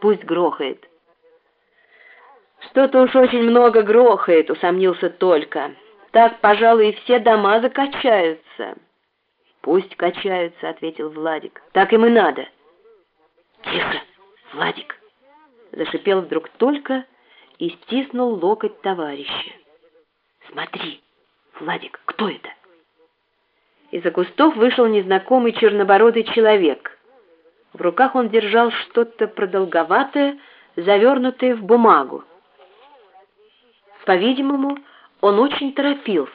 Пусть грохает. Что-то уж очень много грохает, усомнился только. Так, пожалуй, и все дома закачаются. Пусть качаются, ответил Владик. Так им и надо. Тихо, Владик, зашипел вдруг только и стиснул локоть товарища. Смотри, Владик, кто это? Из-за кустов вышел незнакомый чернобородый человек. В руках он держал что-то продолговатое, завернутое в бумагу. По-видимому, он очень торопился.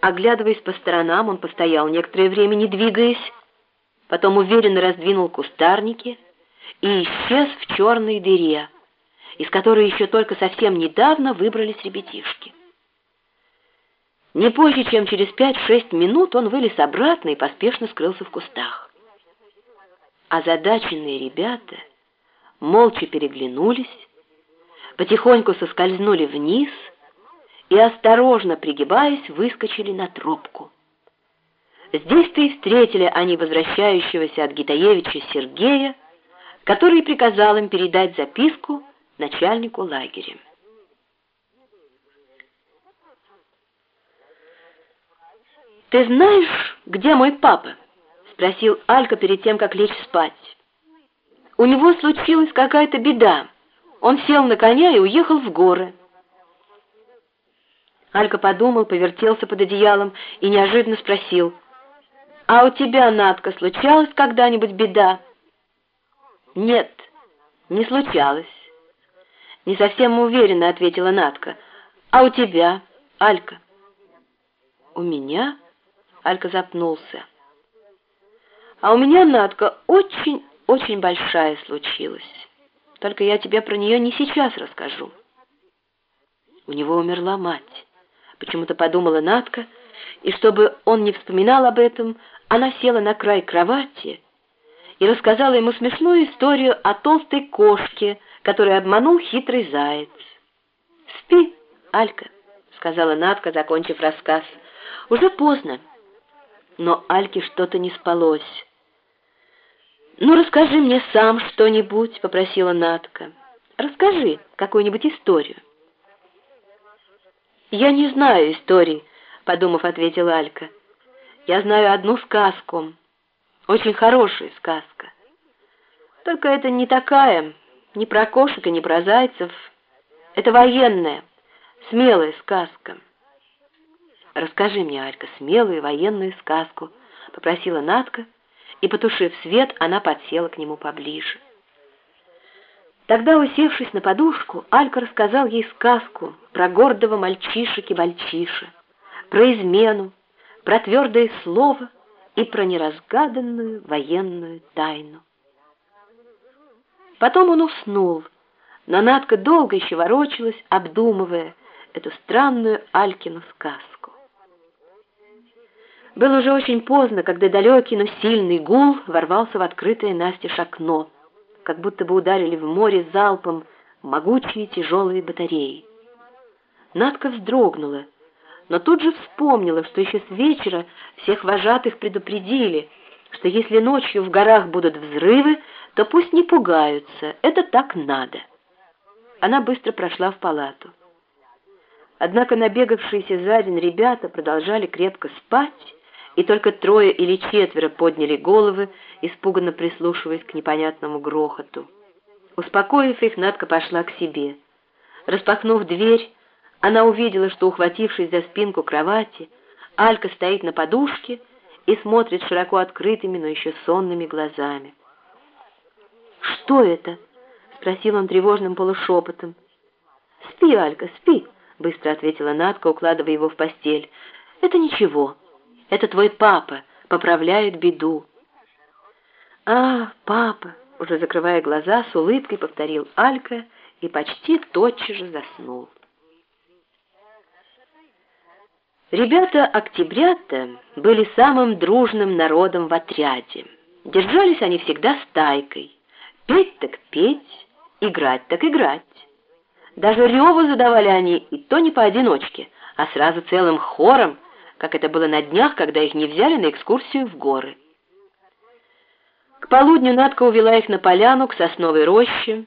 Оглядываясь по сторонам, он постоял некоторое время, не двигаясь, потом уверенно раздвинул кустарники и исчез в черной дыре, из которой еще только совсем недавно выбрались ребятишки. Не позже, чем через пять-шесть минут он вылез обратно и поспешно скрылся в кустах. Озадаченные ребята молча переглянулись, потихоньку соскользнули вниз и, осторожно пригибаясь, выскочили на тропку. Здесь-то и встретили они возвращающегося от Гитаевича Сергея, который приказал им передать записку начальнику лагеря. «Ты знаешь, где мой папа?» — спросил Алька перед тем, как лечь спать. «У него случилась какая-то беда. Он сел на коня и уехал в горы». Алька подумал, повертелся под одеялом и неожиданно спросил, «А у тебя, Надка, случалась когда-нибудь беда?» «Нет, не случалось». «Не совсем уверенно», — ответила Надка. «А у тебя, Алька?» «У меня?» Алька запнулся. А у меня, Надка, очень-очень большая случилась. Только я тебе про нее не сейчас расскажу. У него умерла мать. Почему-то подумала Надка, и чтобы он не вспоминал об этом, она села на край кровати и рассказала ему смешную историю о толстой кошке, которую обманул хитрый заяц. «Спи, Алька», — сказала Надка, закончив рассказ. «Уже поздно» но Альке что-то не спалось. «Ну, расскажи мне сам что-нибудь», — попросила Натка. «Расскажи какую-нибудь историю». «Я не знаю истории», — подумав, ответила Алька. «Я знаю одну сказку, очень хорошая сказка. Только это не такая, не про кошек и не про зайцев. Это военная, смелая сказка». «Расскажи мне, Алька, смелую военную сказку», — попросила Натка, и, потушив свет, она подсела к нему поближе. Тогда, усевшись на подушку, Алька рассказал ей сказку про гордого мальчишек-бальчиша, про измену, про твердое слово и про неразгаданную военную тайну. Потом он уснул, но Надка долго еще ворочалась, обдумывая эту странную Алькину сказку. Было уже очень поздно, когда далекий, но сильный гул ворвался в открытое настежь окно, как будто бы ударили в море залпом могучие тяжелые батареи. Надка вздрогнула, но тут же вспомнила, что еще с вечера всех вожатых предупредили, что если ночью в горах будут взрывы, то пусть не пугаются, это так надо. Она быстро прошла в палату. Однако набегавшиеся за день ребята продолжали крепко спать, и только трое или четверо подняли головы, испуганно прислушиваясь к непонятному грохоту. Успокоив их, Надка пошла к себе. Распахнув дверь, она увидела, что, ухватившись за спинку кровати, Алька стоит на подушке и смотрит широко открытыми, но еще сонными глазами. «Что это?» — спросил он тревожным полушепотом. «Спи, Алька, спи», — быстро ответила Надка, укладывая его в постель. «Это ничего». Это твой папа поправляет беду». «А, папа!» — уже закрывая глаза, с улыбкой повторил Алька и почти тотчас же заснул. Ребята октябрята были самым дружным народом в отряде. Держались они всегда стайкой. Петь так петь, играть так играть. Даже реву задавали они, и то не поодиночке, а сразу целым хором, как это было на днях, когда их не взяли на экскурсию в горы. К полудню Надка увела их на поляну к сосновой роще,